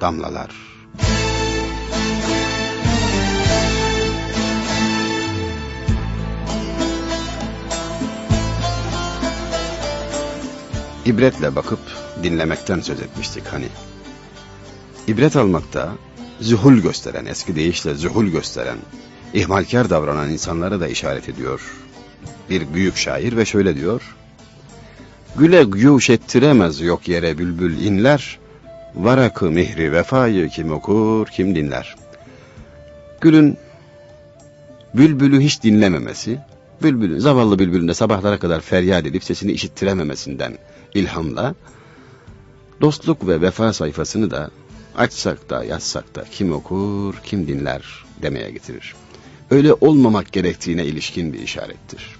damlalar. İbretle bakıp dinlemekten söz etmiştik hani. İbret almakta zuhul gösteren, eski deyişle zuhul gösteren, ihmalkar davranan insanlara da işaret ediyor. Bir büyük şair ve şöyle diyor. Güle güş ettiremez yok yere bülbül inler, varakı mihri vefayı kim okur kim dinler. Gülün bülbülü hiç dinlememesi, bülbülün, zavallı bülbülün de sabahlara kadar feryat edip sesini işittirememesinden ilhamla, dostluk ve vefa sayfasını da açsak da yazsak da kim okur kim dinler demeye getirir. Öyle olmamak gerektiğine ilişkin bir işarettir.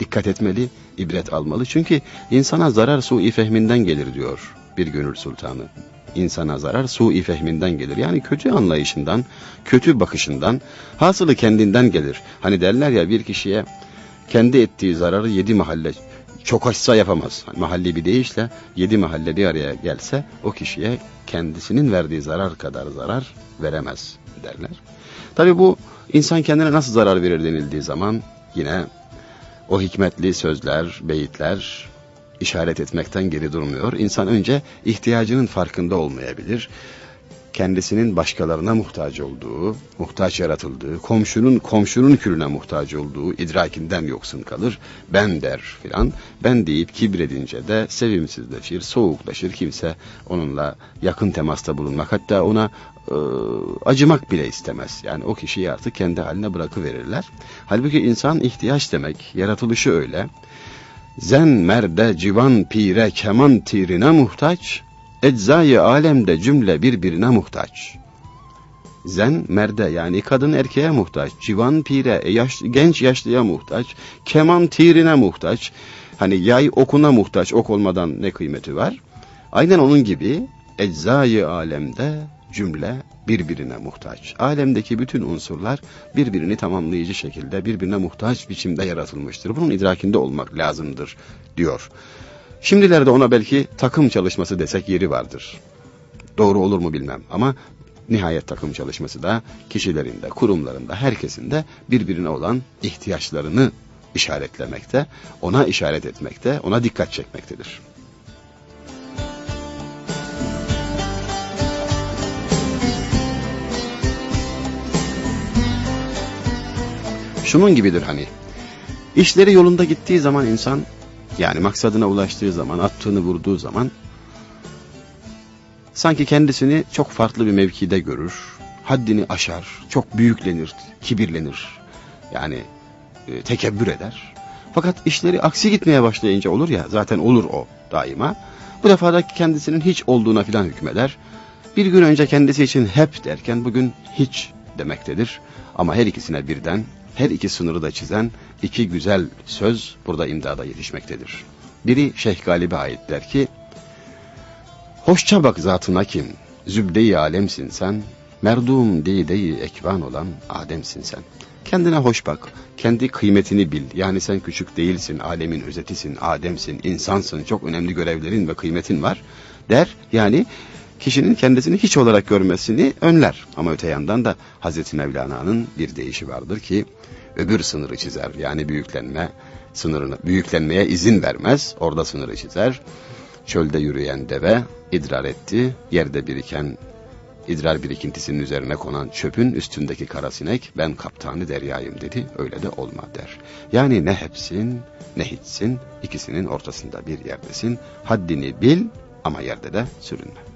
Dikkat etmeli, ibret almalı çünkü insana zarar su-i fehminden gelir diyor bir gönül sultanı. İnsana zarar su-i fehminden gelir. Yani kötü anlayışından, kötü bakışından, hasılı kendinden gelir. Hani derler ya bir kişiye kendi ettiği zararı yedi mahalle çok açsa yapamaz. Hani mahalli bir deyişle yedi mahalle bir araya gelse o kişiye kendisinin verdiği zarar kadar zarar veremez derler. Tabi bu insan kendine nasıl zarar verir denildiği zaman yine o hikmetli sözler, beyitler işaret etmekten geri durmuyor. İnsan önce ihtiyacının farkında olmayabilir kendisinin başkalarına muhtaç olduğu, muhtaç yaratıldığı, komşunun komşunun külüne muhtaç olduğu idrakinden yoksun kalır. Ben der filan. Ben deyip kibredince de sevimsizleşir, soğuklaşır. Kimse onunla yakın temasta bulunmak hatta ona e, acımak bile istemez. Yani o kişiyi artık kendi haline bırakıverirler. Halbuki insan ihtiyaç demek, yaratılışı öyle. Zen merde civan pire keman tirine muhtaç, Eczayı alemde cümle birbirine muhtaç. Zen merde yani kadın erkeğe muhtaç, civan pire, e, yaş, genç yaşlıya muhtaç, keman tirine muhtaç. Hani yay okuna muhtaç, ok olmadan ne kıymeti var? Aynen onun gibi eczayı alemde cümle birbirine muhtaç. Alemdeki bütün unsurlar birbirini tamamlayıcı şekilde birbirine muhtaç biçimde yaratılmıştır. Bunun idrakinde olmak lazımdır diyor. Şimdilerde ona belki takım çalışması desek yeri vardır. Doğru olur mu bilmem ama nihayet takım çalışması da kişilerinde, kurumlarında, herkesinde birbirine olan ihtiyaçlarını işaretlemekte, ona işaret etmekte, ona dikkat çekmektedir. Şunun gibidir hani. İşleri yolunda gittiği zaman insan yani maksadına ulaştığı zaman, attığını vurduğu zaman sanki kendisini çok farklı bir mevkide görür. Haddini aşar, çok büyüklenir, kibirlenir. Yani e, tekebbür eder. Fakat işleri aksi gitmeye başlayınca olur ya, zaten olur o daima. Bu defa da kendisinin hiç olduğuna filan hükmeder. Bir gün önce kendisi için hep derken bugün hiç demektedir. Ama her ikisine birden her iki sınırı da çizen iki güzel söz burada imdada yetişmektedir. Biri Şeyh Galip'e ait der ki, Hoşça bak zatına kim, zübde-i alemsin sen, merdum deyi ekvan olan Adem'sin sen. Kendine hoş bak, kendi kıymetini bil. Yani sen küçük değilsin, alemin özetisin, Adem'sin, insansın, çok önemli görevlerin ve kıymetin var der. Yani kişinin kendisini hiç olarak görmesini önler. Ama öte yandan da Hazreti Mevlana'nın bir deyişi vardır ki öbür sınırı çizer. Yani büyüklenme sınırını, büyüklenmeye izin vermez. Orada sınırı çizer. Çölde yürüyen deve idrar etti. Yerde biriken idrar birikintisinin üzerine konan çöpün üstündeki kara sinek ben kaptanı deryayım dedi. Öyle de olma der. Yani ne hepsin ne hiçsin ikisinin ortasında bir yerdesin. Haddini bil ama yerde de sürünme.